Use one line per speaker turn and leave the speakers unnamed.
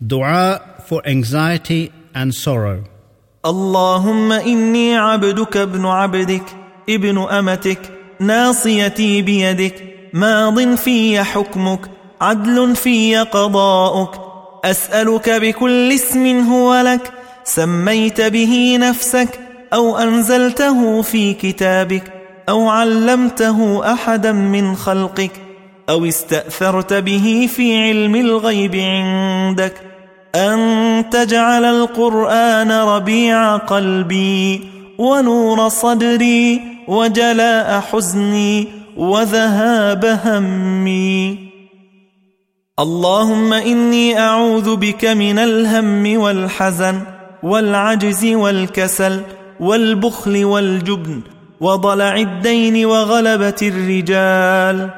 Dua for anxiety and sorrow.
اللهم إني عبدك ابن عبدك ابن أمتك ناصيتي بيدك ماض في حكمك عدل في قضاؤك أسألك بكل اسم هو لك سميت به نفسك أو أنزلته في كتابك أو علمته أحدا من خلقك أو استأثرت به في علم الغيب عندك أن تجعل القرآن ربيع قلبي ونور صدري وجلاء حزني وذهاب همي. اللهم إني أعوذ بك من الهم والحزن والعجز والكسل والبخل والجبن وضلع الدين وغلبة الرجال.